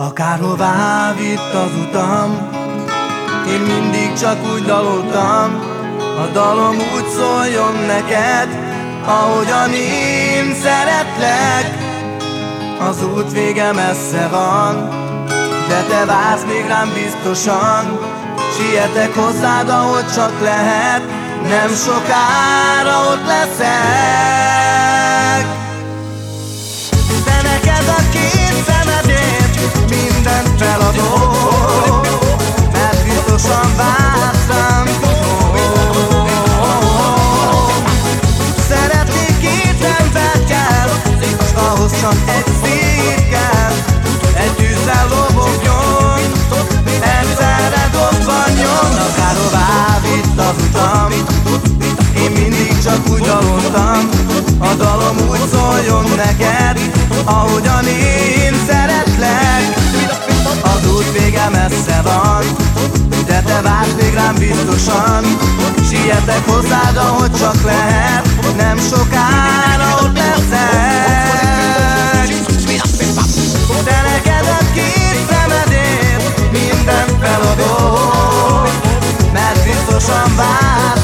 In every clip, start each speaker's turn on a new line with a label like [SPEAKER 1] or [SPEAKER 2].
[SPEAKER 1] Akárhová vitt az utam Én mindig csak úgy daloltam. A dalom úgy szóljon neked Ahogyan én szeretlek. Az út vége messze van De te vársz még rám biztosan. Sietek hozzád, ahogy csak lehet Nem sokára ott leszek. De neked a Feladok Mert biztosan vársz rám Szeretnék két ember kell S ahhoz csak egy szív kell. Egy tűzzel lobogjon Egyszerre dobbanjon Akárhová vitt az utam. Én mindig csak úgy daloltam A dalom úgy szóljon neked Ahogyan én szeretlek út vége messze van De te vársz még rám biztosan. Sietek hozzád, ahogy csak lehet Nem sokára ott leszek. De neked a két szemedért Mindent feladok Mert biztosan vársz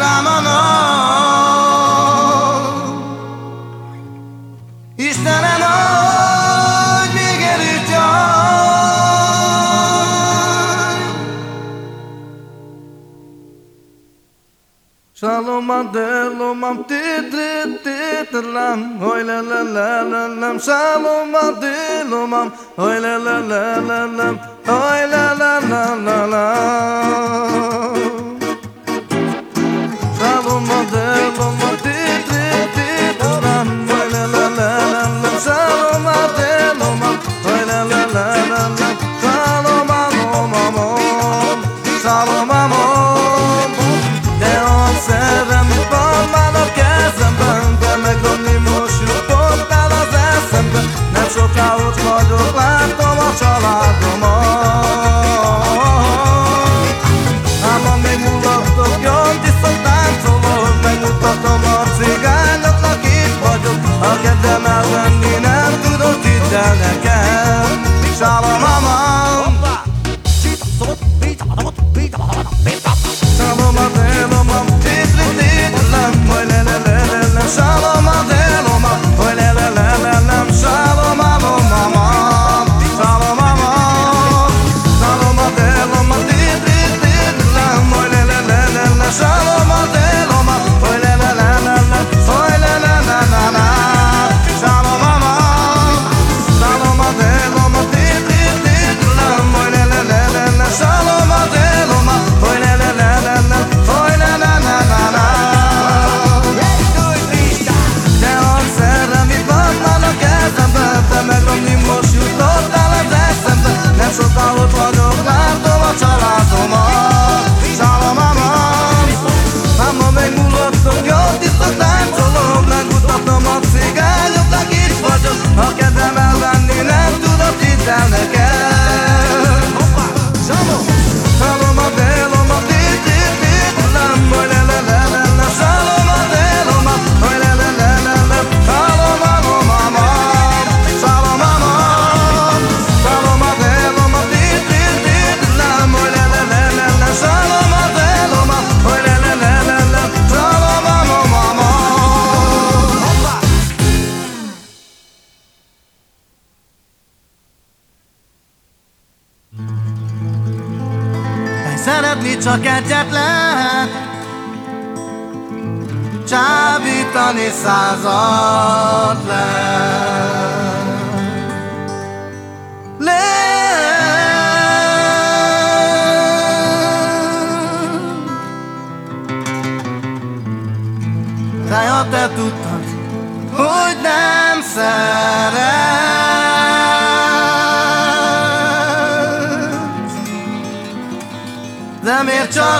[SPEAKER 1] kahraman ol İstenen ol bir geri dön. Şalomam delomam titri titrilam Oy la la la la lam. Şalomam delomam Oy la la la la lam. Oy la la la la lam.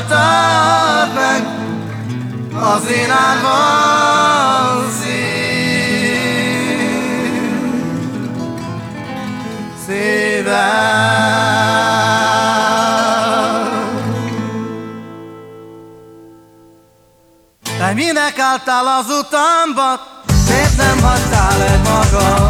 [SPEAKER 1] tartad meg az én álmom szívem. Te minek álltál az utamba? Miért nem hagytál egy magam?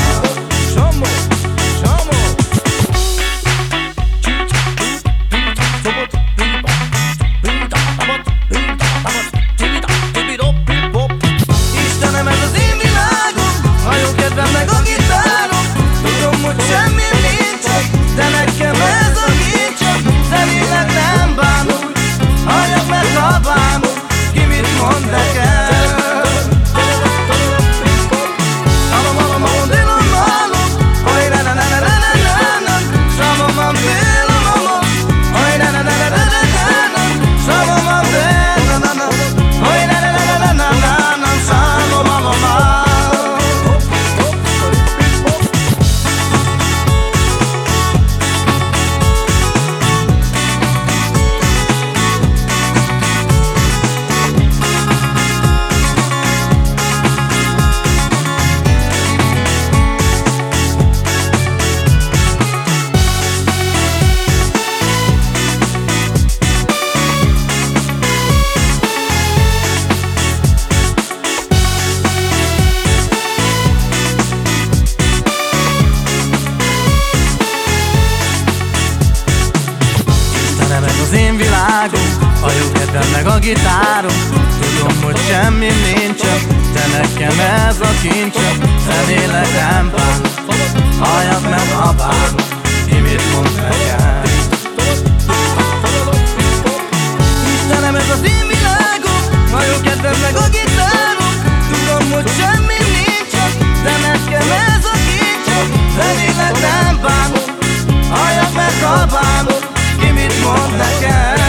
[SPEAKER 1] A lyuketem meg a gitárom. Tudom, hogy semmi nincsen De nekem ez a kincsem Zenélek ember Halljak meg apám Ki mit mond nekem. Istenem ez az én világom. A lyuketem meg a gitárom. Tudom, hogy semmi nincsen De nekem ez a kincsem Zenélek ember Halljak meg apám Ki mit mond nekem.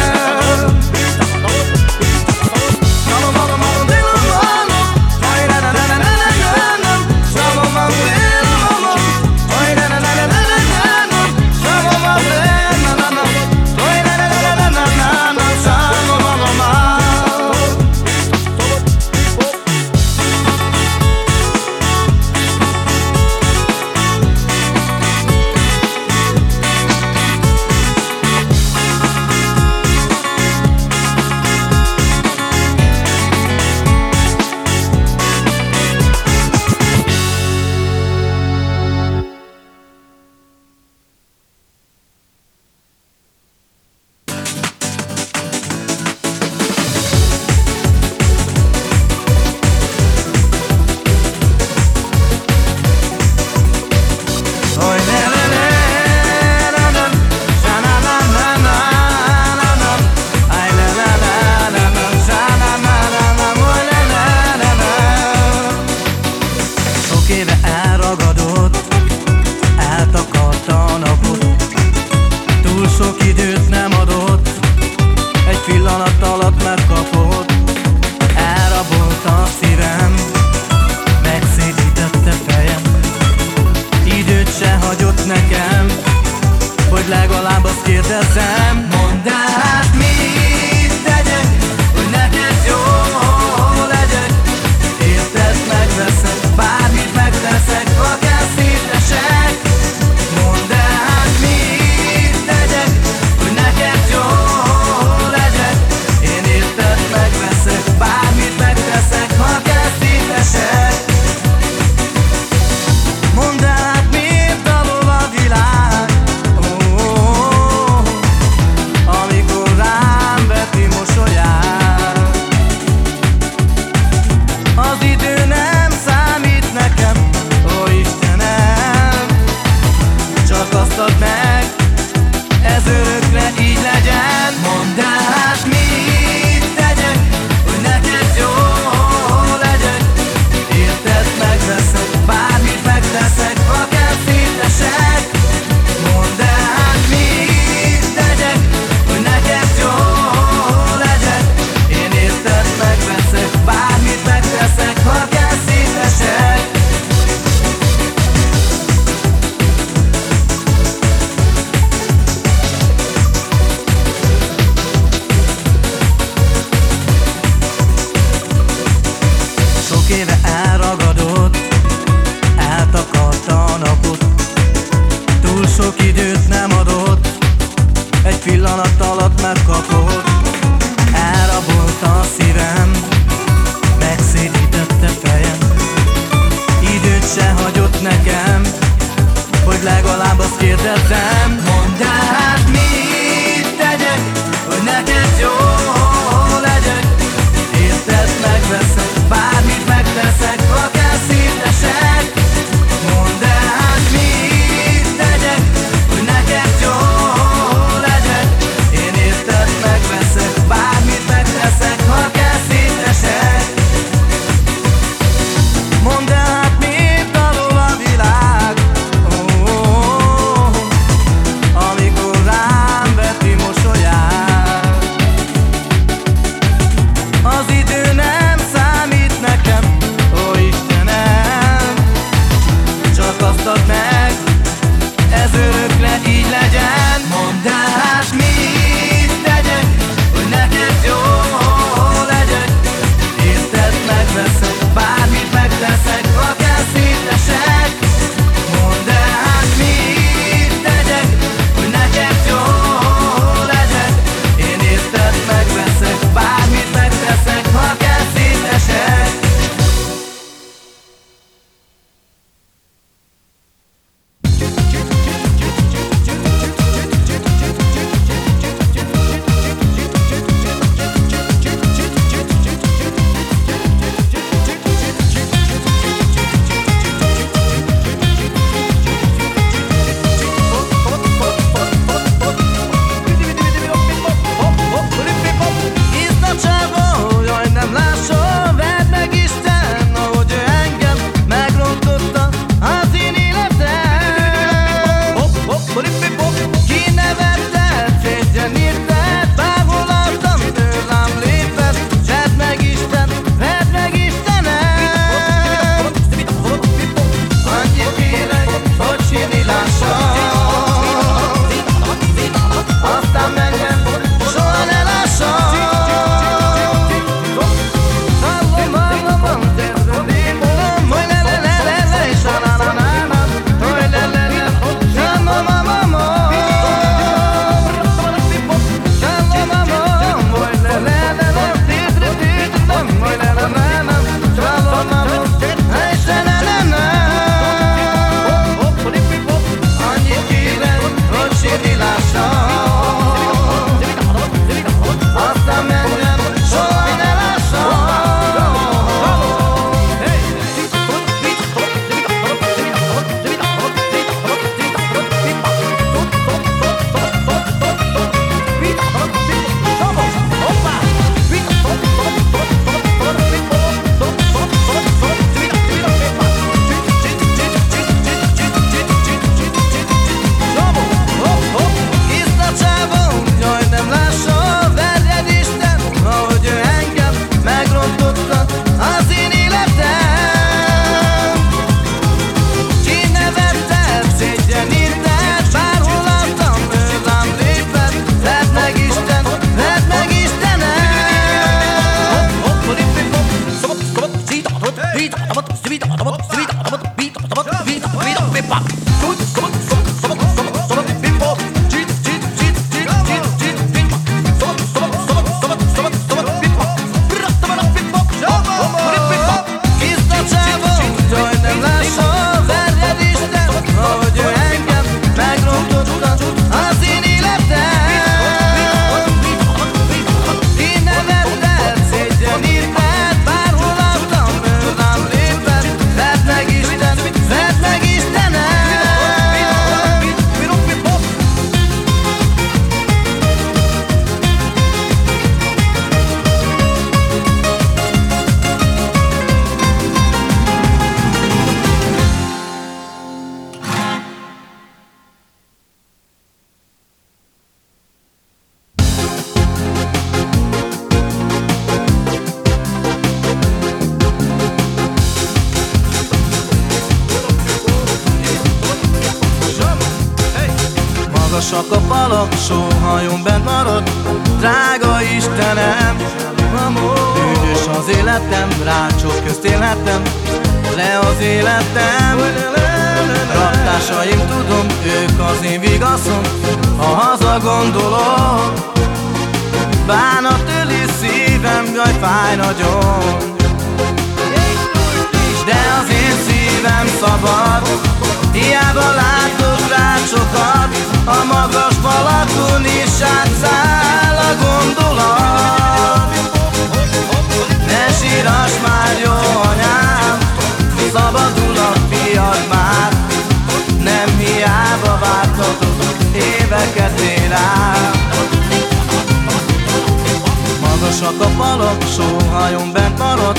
[SPEAKER 1] Magasak a falak, sóhajom bent marad.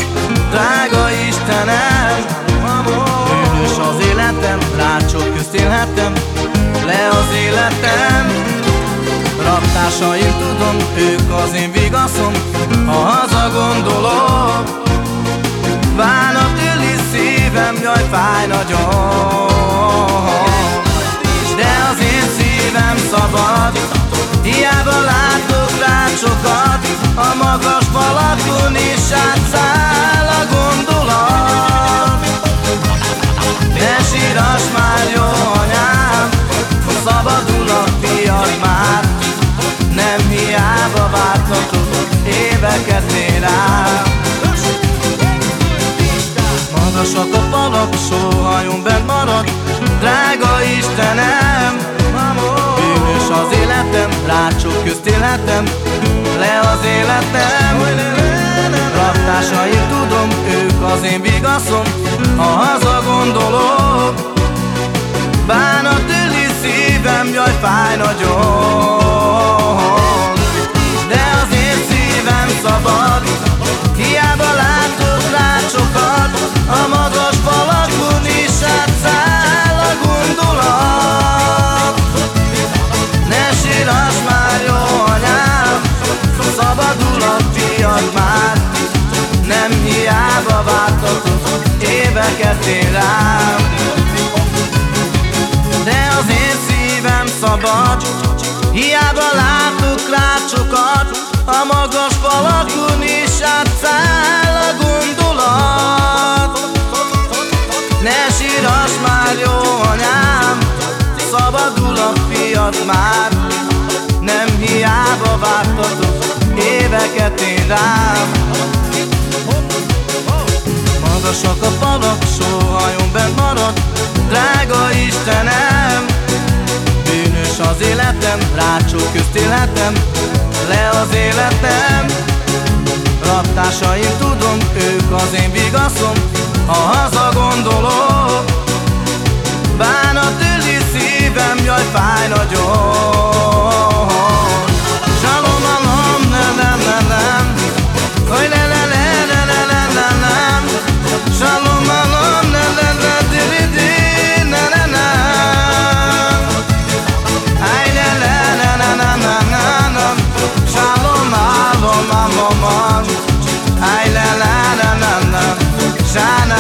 [SPEAKER 1] Drága Istenem Bűnös az életem, rácsok közt élhetem. Le az életem Raktársaim tudom, ők az én vigaszom. Ha haza gondolok Bánat öli szívem, jaj fáj nagyon. De az én szívem szabad Hiába látok rácsokat A magas falakon is átszáll a gondolat. Ne síras már jó anyám Szabadul a fiad már. Nem hiába vártatok éveket én rám Magasak a falak, sóhajom bent marad Drága Istenem Bűnös az életem, rácsok közt életem. Le az életem Raktásaim tudom, ők az én vigaszom. Ha haza gondolok Bánat öli szívem, jaj fáj nagyon. De az én szívem szabad én rám De az én szívem szabad Hiába látok rácsokat A magas falakon is átszáll a gondolat. Ne síras már jó anyám Szabadul a fiad már. Nem hiába vártatok éveket én rám Magasak a falak, sóhajom bent marad Drága Istenem. Bűnös az életem, rácsok közt életem Le az életem. Raktársaim tudom, ők az én vigaszom Ha haza gondolok Bánat öli szívem, jaj fáj nagyon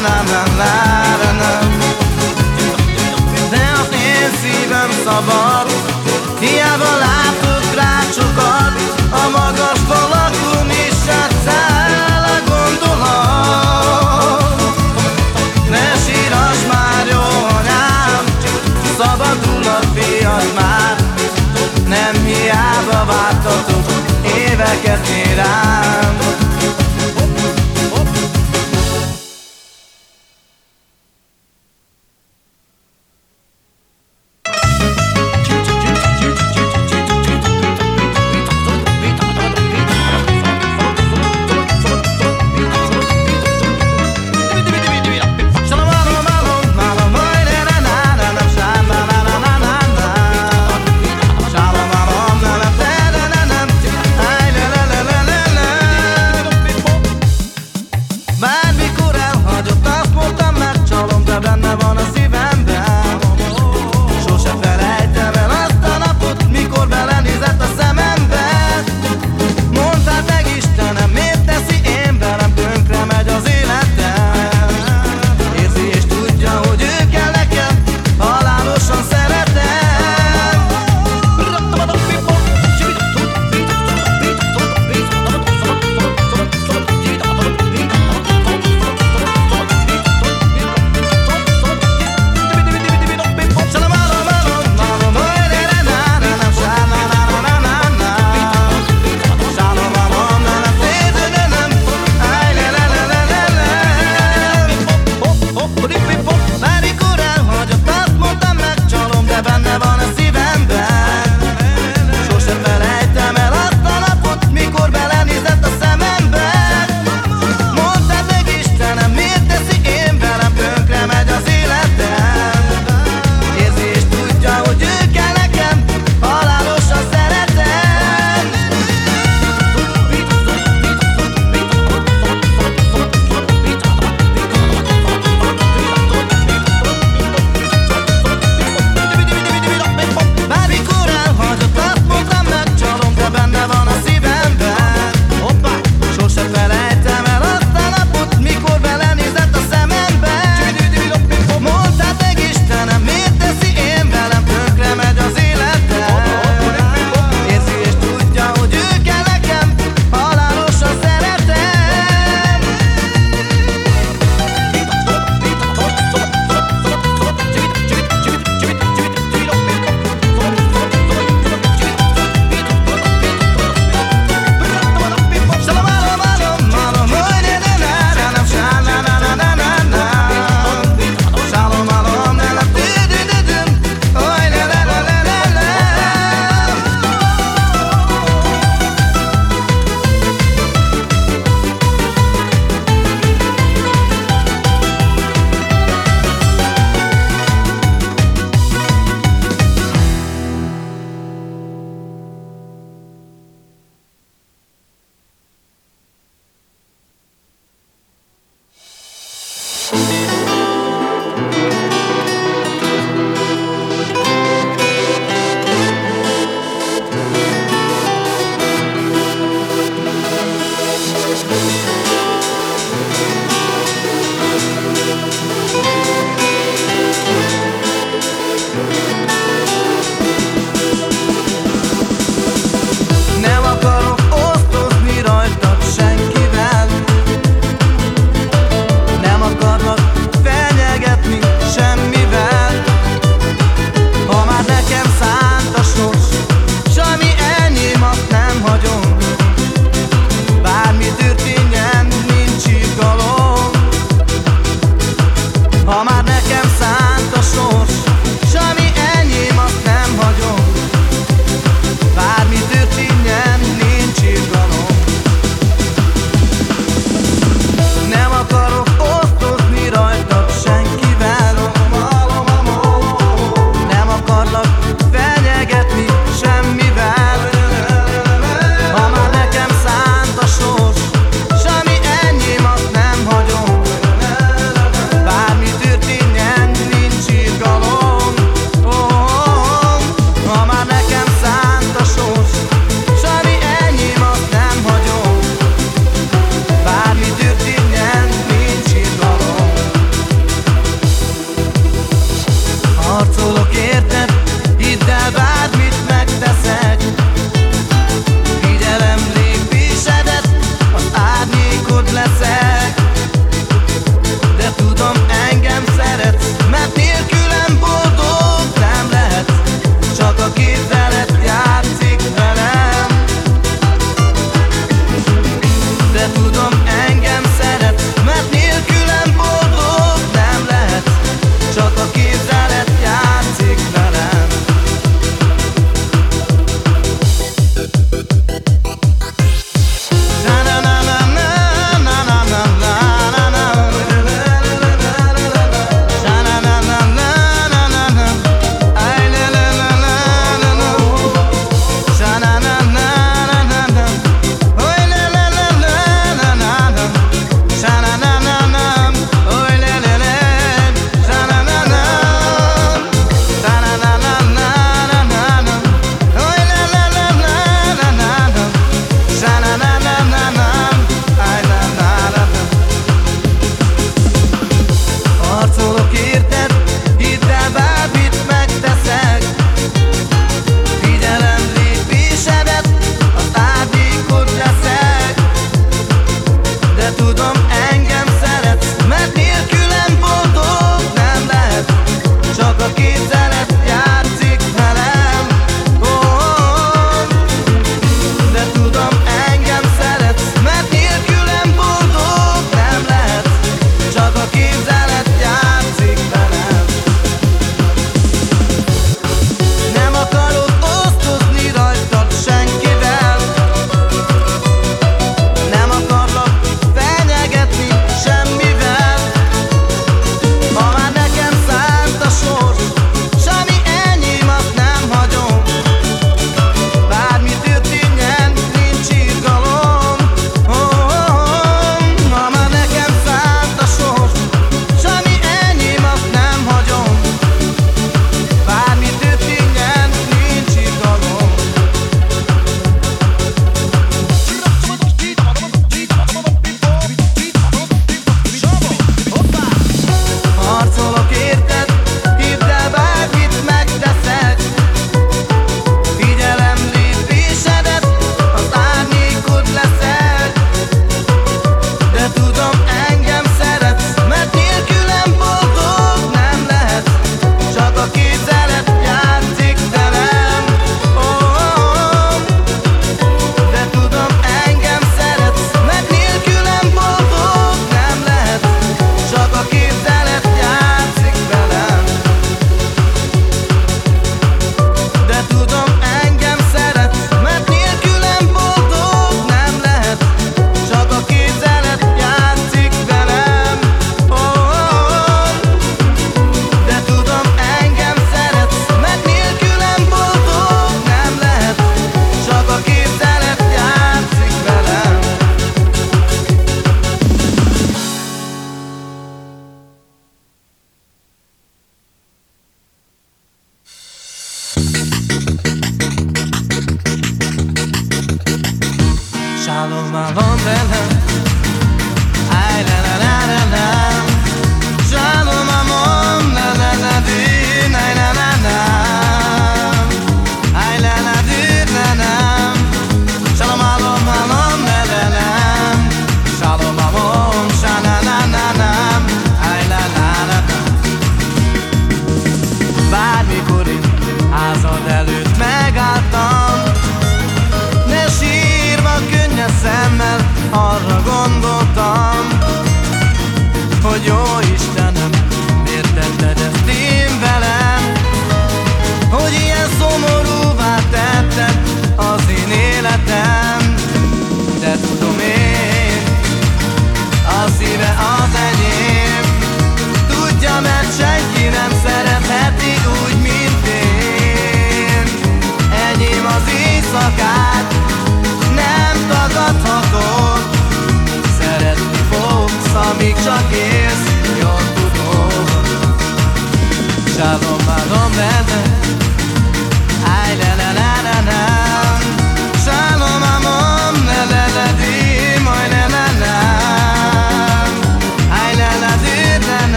[SPEAKER 1] na, na, na, szabad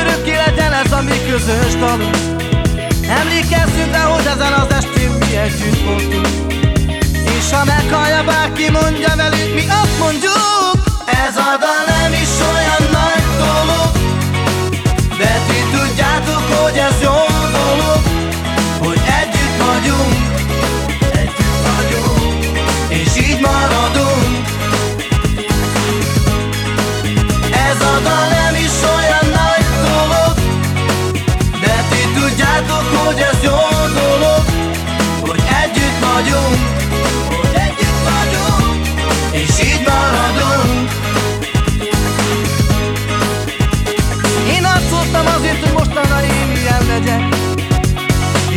[SPEAKER 1] Örökké legyen ez a mi közös dalunk Emlékezzünk rá, hogy ezen az estén mi együtt voltunk. És ha meghallja bárki, mondja velünk, mi azt mondjuk Ez a dal nem is olyan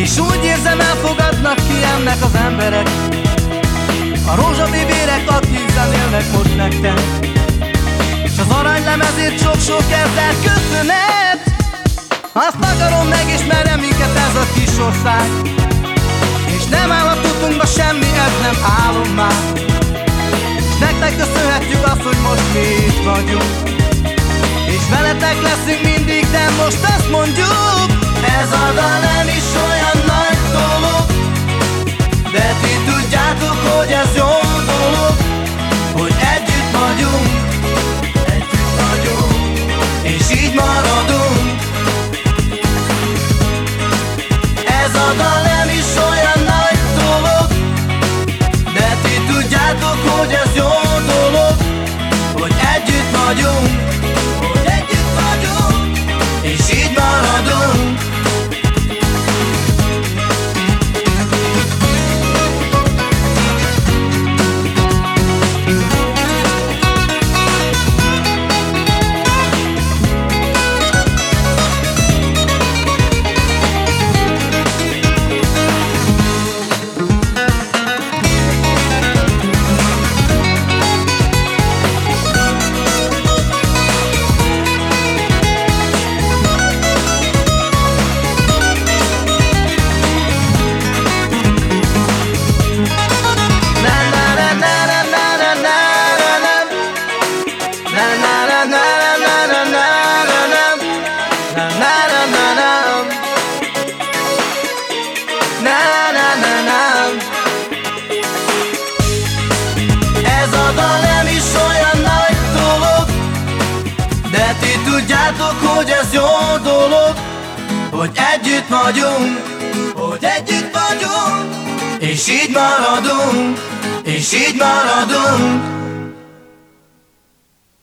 [SPEAKER 1] És úgy érzem elfogadnak ki ennek az emberek. A rózsabibérek, akik zenélnek most nektek. És az aranylemezért sok-sok ezer köszönet. Azt akarom megismerem minket ez a kis ország. És nem áll a tutunkba semmi, ez nem álom már. És nektek köszönhetjük azt, hogy most mi itt vagyunk. És veletek leszünk mindig, de most azt mondjuk Ez a dal nem is olyan nagy dolog De ti tudjátok, hogy ez jó dolog Hogy együtt vagyunk